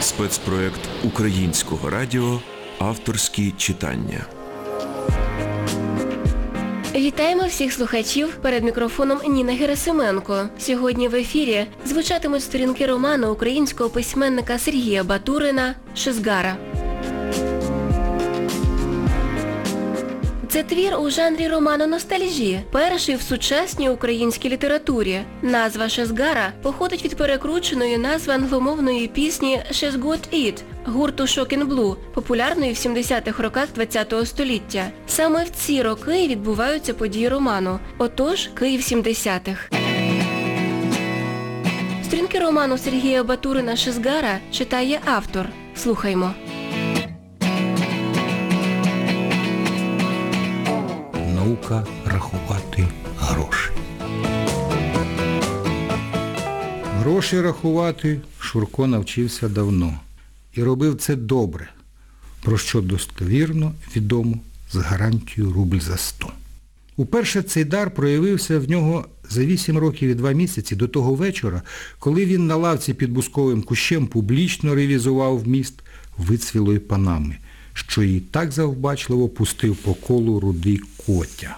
Спецпроект українського радіо Авторські читання. Вітаємо всіх слухачів перед мікрофоном Ніна Герасименко. Сьогодні в ефірі звучатимуть сторінки роману українського письменника Сергія Батурина «Шизгара». Це твір у жанрі роману ностальжі, перший в сучасній українській літературі. Назва Шезгара походить від перекрученої назви англомовної пісні «She's Got It» гурту Shocking Blue, популярної в 70-х роках ХХ століття. Саме в ці роки відбуваються події роману. Отож, Київ 70-х. Сторінки роману Сергія Батурина «Шизгара» читає автор. Слухаймо. Наука рахувати гроші. Гроші рахувати Шурко навчився давно і робив це добре, про що достовірно відомо з гарантією рубль за сто. Уперше цей дар проявився в нього за вісім років і два місяці до того вечора, коли він на лавці під бусковим кущем публічно ревізував вміст вицвілої панами, що її так завбачливо пустив по колу рудий котя.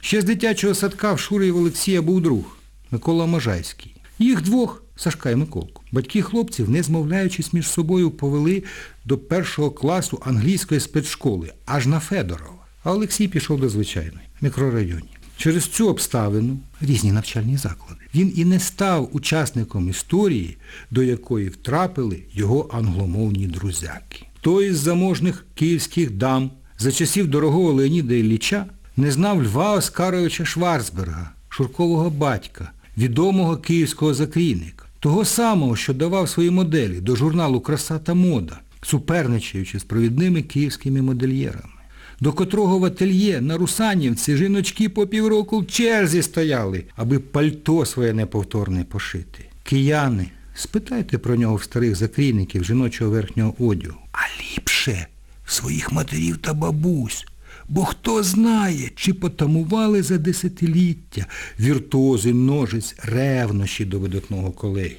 Ще з дитячого садка в Шури і Олексія був друг Микола Можайський. Їх двох, Сашка і Миколку, батьки хлопців, не змовляючись між собою, повели до першого класу англійської спецшколи, аж на Федорова. А Олексій пішов до звичайної, в мікрорайоні. Через цю обставину, різні навчальні заклади, він і не став учасником історії, до якої втрапили його англомовні друзяки. Той із заможних київських дам за часів дорогого Леоніда Ілліча не знав Льва Оскаровича Шварцберга, Шуркового батька, відомого київського закрійника, того самого, що давав свої моделі до журналу Краса та мода, суперничаючи з провідними київськими модельєрами, до котрого в ательє на Русанівці жіночки по півроку в черзі стояли, аби пальто своє неповторне пошити. Кияни, спитайте про нього в старих закрійників жіночого верхнього одягу. А ліпше своїх матерів та бабусь. Бо хто знає, чи потамували за десятиліття віртуози ножиць ревнощі до видатного колеги.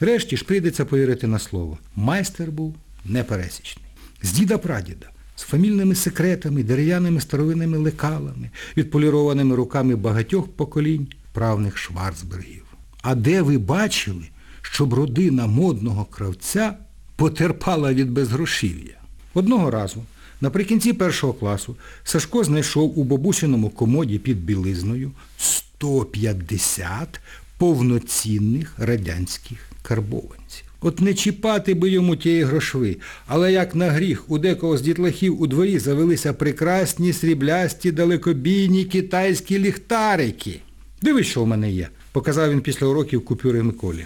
Решті ж прийдеться повірити на слово. Майстер був непересічний. З діда-прадіда, з фамільними секретами, дерев'яними старовинними лекалами, відполірованими руками багатьох поколінь правних Шварцбергів. А де ви бачили, щоб родина модного кравця потерпала від безгрошів'я? Одного разу Наприкінці першого класу Сашко знайшов у бабусиному комоді під білизною 150 повноцінних радянських карбованців. От не чіпати би йому тієї грошви, але як на гріх у декого з дітлахів у дворі завелися прекрасні сріблясті далекобійні китайські ліхтарики. Дивись, що в мене є, показав він після уроків купюри Миколі.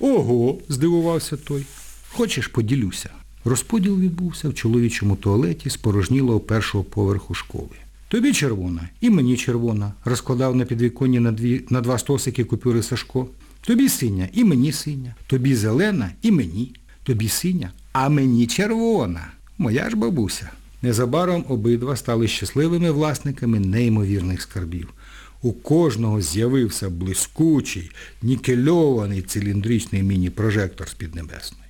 Ого, здивувався той. Хочеш, поділюся. Розподіл відбувся в чоловічому туалеті спорожнілого першого поверху школи. Тобі червона, і мені червона, розкладав на підвіконні на, дві, на два стосики купюри Сашко. Тобі синя, і мені синя. Тобі зелена, і мені. Тобі синя, а мені червона. Моя ж бабуся. Незабаром обидва стали щасливими власниками неймовірних скарбів. У кожного з'явився блискучий, нікельований циліндричний міні-прожектор з-під небесної.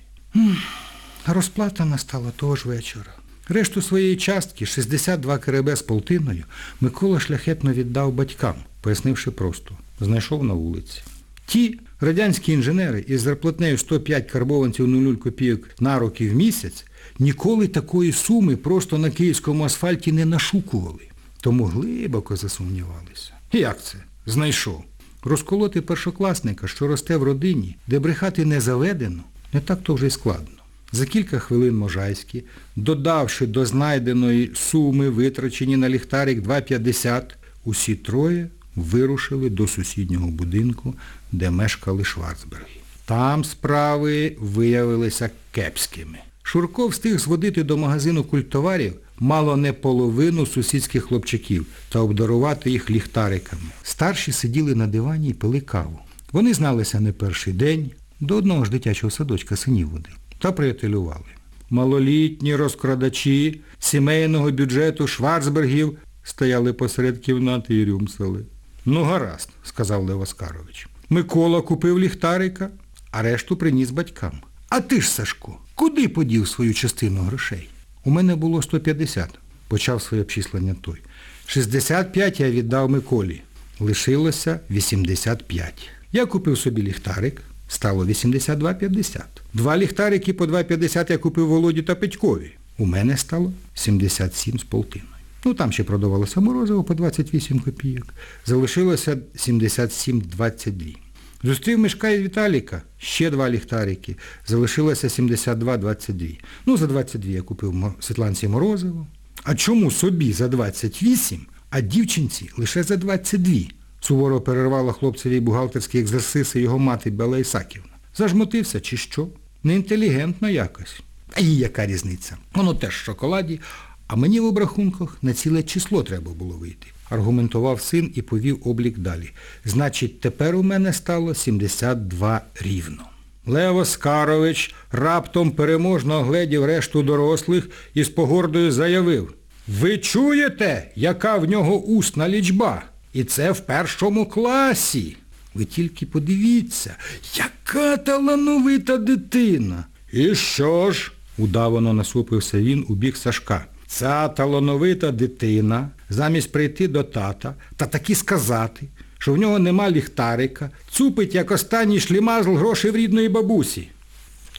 Розплата настала того ж вечора. Решту своєї частки, 62 КРБ з полтиною, Микола шляхетно віддав батькам, пояснивши просто, знайшов на вулиці. Ті радянські інженери із зарплатнею 105 карбованців 0 копійок на роки в місяць ніколи такої суми просто на київському асфальті не нашукували. Тому глибоко засумнівалися. Як це? Знайшов. Розколоти першокласника, що росте в родині, де брехати не заведено, не так то вже й складно. За кілька хвилин Можайський, додавши до знайденої суми, витрачені на ліхтарик 2,50, усі троє вирушили до сусіднього будинку, де мешкали Шварцберги. Там справи виявилися кепськими. Шурко встиг зводити до магазину культоварів мало не половину сусідських хлопчаків та обдарувати їх ліхтариками. Старші сиділи на дивані і пили каву. Вони зналися не перший день, до одного ж дитячого садочка синів водили та приятелювали. Малолітні розкрадачі сімейного бюджету Шварцбергів стояли посеред кімнати і рюмсали. Ну гаразд, сказав Лев Оскарович. Микола купив ліхтарика, а решту приніс батькам. А ти ж, Сашко, куди подів свою частину грошей? У мене було 150, почав своє обчислення той. 65 я віддав Миколі. Лишилося 85. Я купив собі ліхтарик, стало 82,50. Два ліхтарики по 2,50 я купив Володі та Петькові. У мене стало 77 з полтиною. Ну, там ще продавалося морозиво по 28 копійок. Залишилося 77,22. Зустрів Мишка і Віталіка, ще два ліхтарики. Залишилося 72,22. Ну, за 22 я купив Світланці морозиво. А чому собі за 28, а дівчинці лише за 22? Суворо перервала хлопцеві бухгалтерські екзерсиси його мати Бела Ісаківна. Зажмотився чи що? Неінтелігентно якось. А їй яка різниця? Воно теж в шоколаді, а мені в обрахунках на ціле число треба було вийти. Аргументував син і повів облік далі. Значить, тепер у мене стало 72 рівно. Лев Оскарович раптом переможно огледів решту дорослих і з погордою заявив. Ви чуєте, яка в нього усна лічба? І це в першому класі. Ви тільки подивіться, яка талановита дитина. І що ж? удавано насупився він у бік Сашка. Ця талановита дитина, замість прийти до тата та таки сказати, що в нього нема ліхтарика, цупить, як останній шлімазл грошей в рідної бабусі.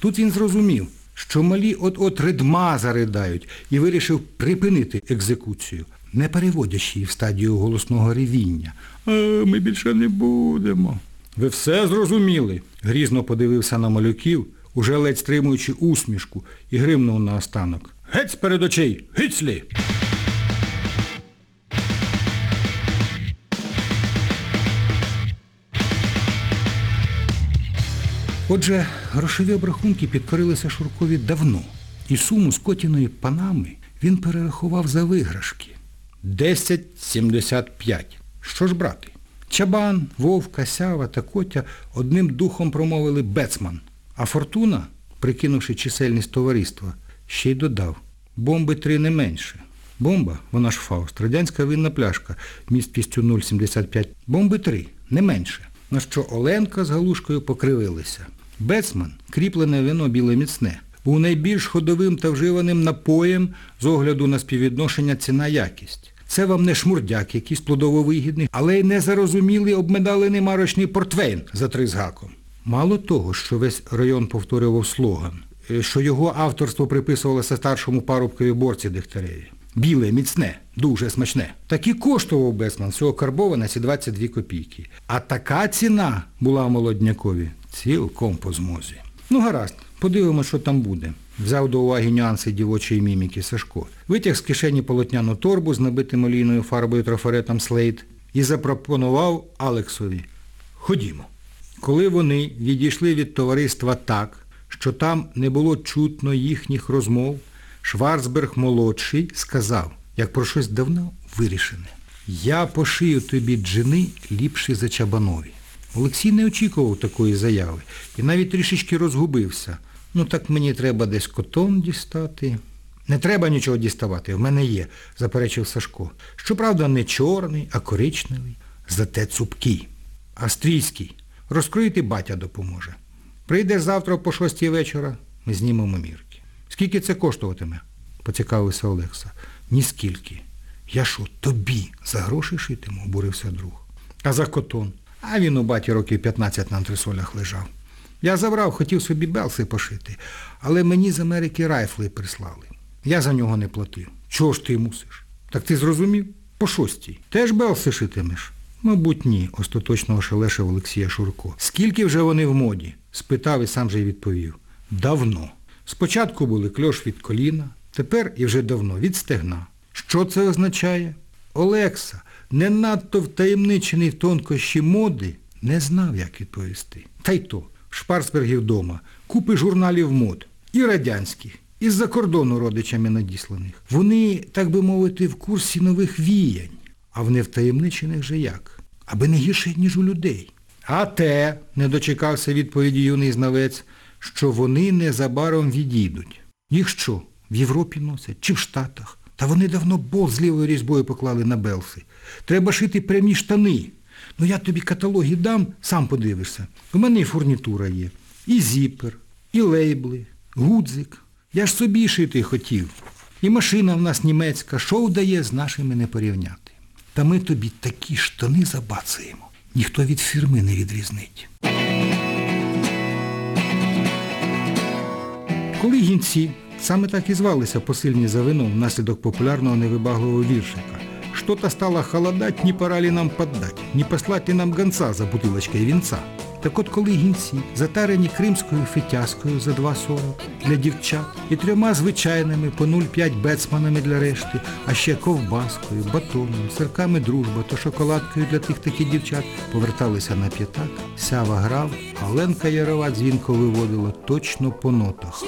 Тут він зрозумів, що малі от-от ридма заридають і вирішив припинити екзекуцію, не переводячи її в стадію голосного ревіння. «А, ми більше не будемо. Ви все зрозуміли? Грізно подивився на малюків, уже ледь стримуючи усмішку, і гримнув наостанок. Геть перед очей! Гицлі! Отже, грошові обрахунки підкорилися Шуркові давно, і суму з котіної панами він перерахував за виграшки. 10,75. Що ж брати? Чабан, Вовка, Сява та Котя одним духом промовили «Бецман», а Фортуна, прикинувши чисельність товариства, ще й додав «Бомби три не менше». Бомба, вона ж Фауст, радянська винна пляшка, місткістю 0,75. Бомби три, не менше. На що Оленка з Галушкою покривилися. Бецман, кріплене вино біле міцне, був найбільш ходовим та вживаним напоєм з огляду на співвідношення ціна-якість. Це вам не шмурдяк якийсь плодово-вигідний, але й незарозумілий обмедалений марочний портвейн за три з гаком. Мало того, що весь район повторював слоган, що його авторство приписувалося старшому парубкові борці Дегтяреві. Біле, міцне, дуже смачне. Так і коштував Бесман всього карбована ці 22 копійки. А така ціна була молоднякові цілком по змозі. Ну гаразд, подивимось, що там буде. Взяв до уваги нюанси дівочої міміки Сашко. Витяг з кишені полотняну торбу з набитим олійною фарбою трафаретом слейд і запропонував Алексові. Ходімо. Коли вони відійшли від товариства так, що там не було чутно їхніх розмов, Шварцберг молодший сказав, як про щось давно вирішене. Я пошию тобі джини ліпші за чабанові. Олексій не очікував такої заяви і навіть трішечки розгубився. Ну так мені треба десь котон дістати. Не треба нічого діставати, в мене є, заперечив Сашко. Щоправда, не чорний, а коричневий, зате цупкий. Австрійський. Розкроїти батя допоможе. Прийдеш завтра по шостій вечора, ми знімемо мірки. Скільки це коштуватиме? поцікавився Олекса. Ніскільки. Я що, тобі за гроші шитиму, обурився друг. А за котон? А він у баті років 15 на антресолях лежав. Я забрав, хотів собі белси пошити, але мені з Америки райфли прислали. Я за нього не платив. Чого ж ти мусиш? Так ти зрозумів? По шостій. Теж белси шитимеш? Мабуть, ні, остаточно ошелешив Олексія Шурко. Скільки вже вони в моді? Спитав і сам же й відповів. Давно. Спочатку були кльош від коліна, тепер і вже давно від стегна. Що це означає? Олекса, не надто втаємничений в тонкощі моди, не знав, як відповісти. Та й то, в Шпарсбергі вдома, купи журналів мод, і радянських, і з-за кордону родичами надісланих. Вони, так би мовити, в курсі нових віянь, а в невтаємничених же як? Аби не гірше, ніж у людей. А те, не дочекався відповіді юний знавець, що вони незабаром відійдуть. Їх що, в Європі носять чи в Штатах? Та вони давно бол з лівою різьбою поклали на белси. Треба шити прямі штани. Ну я тобі каталоги дам, сам подивишся. У мене і фурнітура є, і зіпер, і лейбли, гудзик. Я ж собі шити хотів. І машина в нас німецька, що вдає з нашими не порівняти. Та ми тобі такі штани забацаємо. Ніхто від фірми не відрізнить. Коли гінці, саме так і звалися посильні за вином внаслідок популярного невибагливого віршика, что-то стало холодать, не пора ли нам поддать, не послать ли нам гонца за бутилочкою вінца. Так от коли гінці, затарені кримською фетяскою за 2,40 для дівчат і трьома звичайними по 0,5 бецманами для решти, а ще ковбаскою, батоном, сирками дружба та шоколадкою для тих таких дівчат, поверталися на п'ятак, сява грав, а Ленка Ярова дзвінко виводила точно по нотах.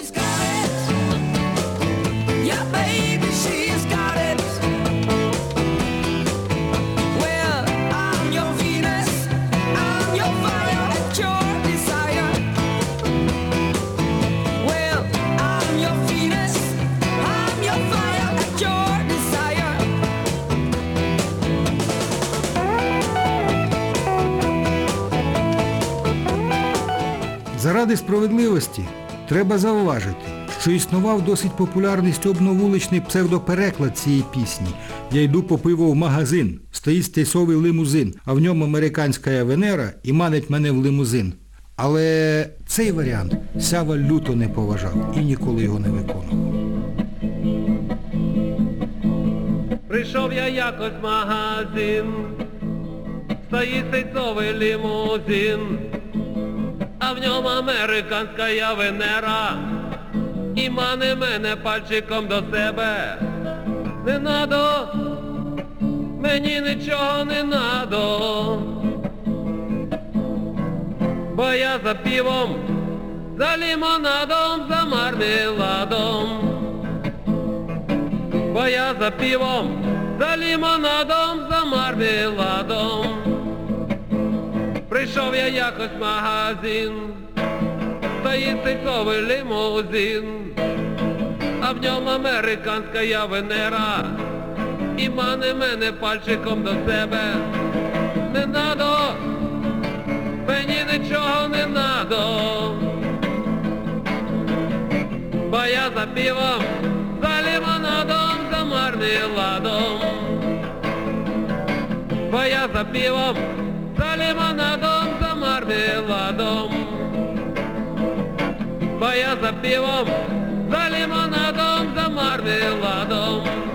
Заради справедливості треба зауважити, що існував досить популярний стьобновуличний псевдопереклад цієї пісні. Я йду по пиво в магазин, стоїть стейсовий лимузин, а в ньому американська Венера і манить мене в лимузин. Але цей варіант Сява люто не поважав і ніколи його не виконував. Прийшов я якось в магазин, стоїть сейцовий лімузин, а в ньому американська Венера, і мане мене пальчиком до себе. Не надо, мені нічого не надо, бо я за півом, за лімонадом, за мармеладом. Бо я за півом, за лімонадом, за мармеладом. Прийшов я якось в магазин, стоїть сейцовий лимузин, а в ньому американська я Венера, і мане мене пальчиком до себе. Не надо, мені нічого не надо. Бо я за півом, за лимонадом, за мармеладом. Бо я за півом, за лимонадом, мармеладом. Бо я за пивом, за лимонадом, за мармеладом.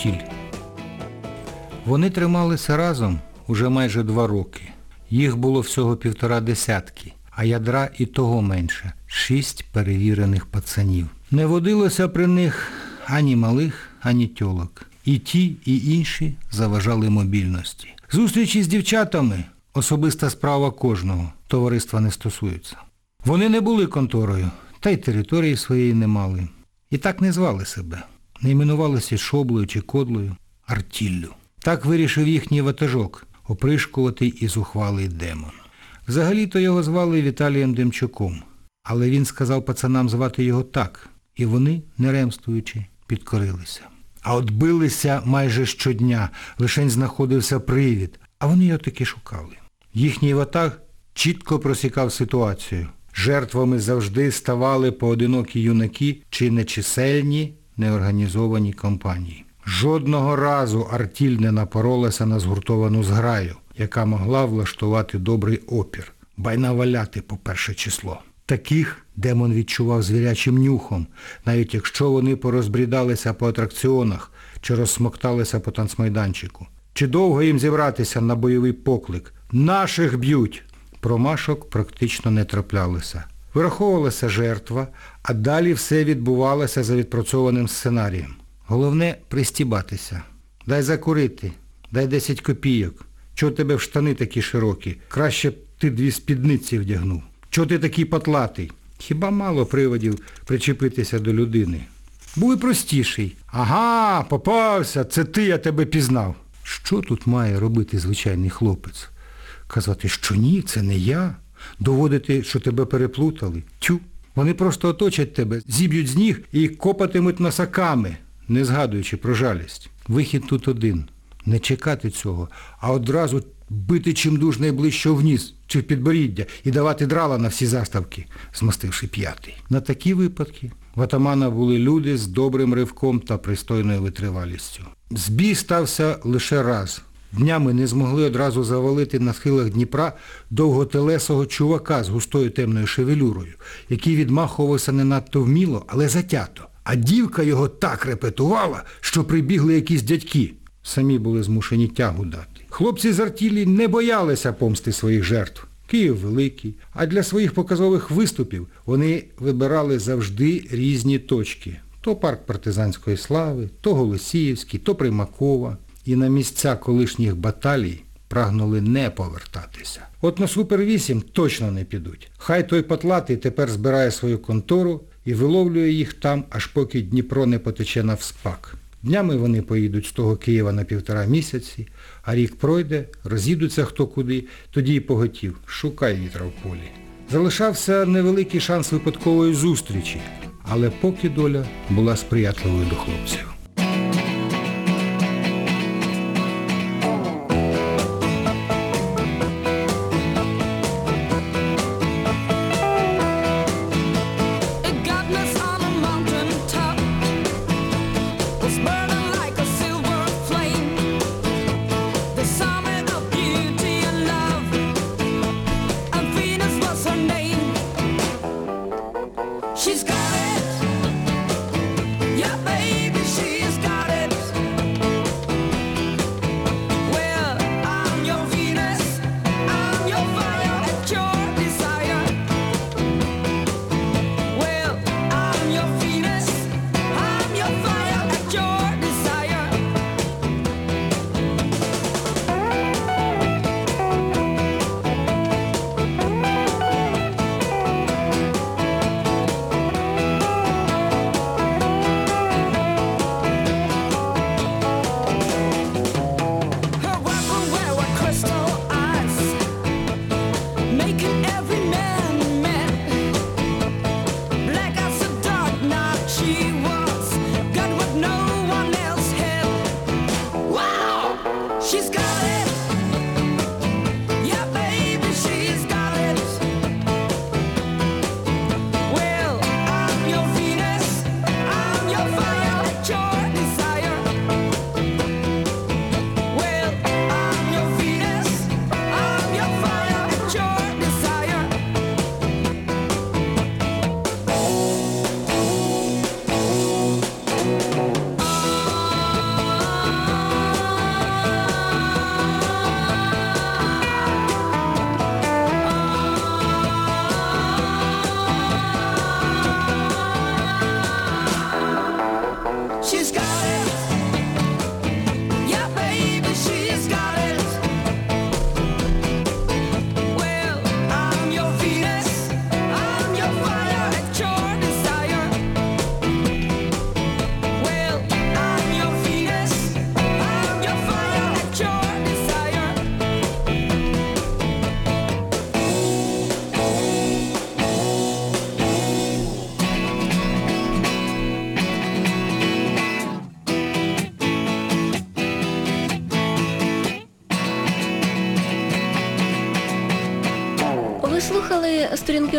Артіль. Вони трималися разом уже майже два роки. Їх було всього півтора десятки, а ядра і того менше шість перевірених пацанів. Не водилося при них ані малих, ані тьолок. І ті, і інші заважали мобільності. Зустрічі з дівчатами особиста справа кожного, товариства не стосуються. Вони не були конторою, та й території своєї не мали. І так не звали себе. Не іменувалися шоблою чи кодлою, артіллю. Так вирішив їхній ватажок, опришкуватий і зухвалий демон. Взагалі-то його звали Віталієм Демчуком, але він сказав пацанам звати його так, і вони, не ремствуючи, підкорилися. А от билися майже щодня, лишень знаходився привід, а вони його таки шукали. Їхній ватаг чітко просікав ситуацію. Жертвами завжди ставали поодинокі юнаки чи нечисельні, неорганізовані компанії. Жодного разу Артіль не напоролася на згуртовану зграю, яка могла влаштувати добрий опір, ба й наваляти по перше число. Таких демон відчував звірячим нюхом, навіть якщо вони порозбрідалися по атракціонах чи розсмокталися по танцмайданчику. Чи довго їм зібратися на бойовий поклик? Наших б'ють! Промашок практично не траплялося. Вираховувалася жертва, а далі все відбувалося за відпрацьованим сценарієм. Головне пристібатися. Дай закурити, дай 10 копійок. Чого тебе в штани такі широкі? Краще б ти дві спідниці вдягнув. Чого ти такий потлатий? Хіба мало приводів причепитися до людини? були простіший. Ага, попався, це ти, я тебе пізнав. Що тут має робити звичайний хлопець? Казати, що ні, це не я. Доводити, що тебе переплутали. Тю. Вони просто оточать тебе, зіб'ють з ніг і копатимуть носаками, не згадуючи про жалість. Вихід тут один. Не чекати цього, а одразу бити чимдуж найближче вниз чи в підборіддя і давати драла на всі заставки, змастивши п'ятий. На такі випадки в атамана були люди з добрим ривком та пристойною витривалістю. Збій стався лише раз. Днями не змогли одразу завалити на схилах Дніпра довготелесого чувака з густою темною шевелюрою, який відмахувався не надто вміло, але затято. А дівка його так репетувала, що прибігли якісь дядьки. Самі були змушені тягу дати. Хлопці з артілі не боялися помсти своїх жертв. Київ великий, а для своїх показових виступів вони вибирали завжди різні точки. То парк партизанської слави, то Голосіївський, то Примакова. І на місця колишніх баталій прагнули не повертатися. От на Супер-8 точно не підуть. Хай той потлатий тепер збирає свою контору і виловлює їх там, аж поки Дніпро не потече навспак. Днями вони поїдуть з того Києва на півтора місяці, а рік пройде, роз'їдуться хто куди, тоді й поготів. Шукай вітра в полі. Залишався невеликий шанс випадкової зустрічі, але поки доля була сприятливою до хлопців.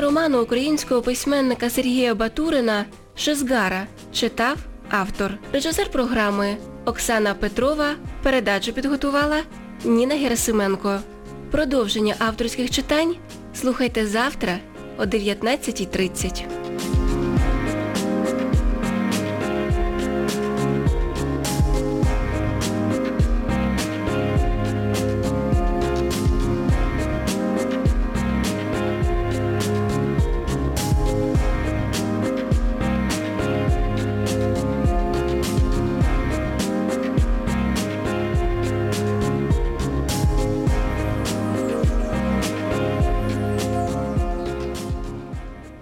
Роману українського письменника Сергія Батурина «Шезгара». Читав автор. Режисер програми Оксана Петрова. Передачу підготувала Ніна Герасименко. Продовження авторських читань слухайте завтра о 19.30.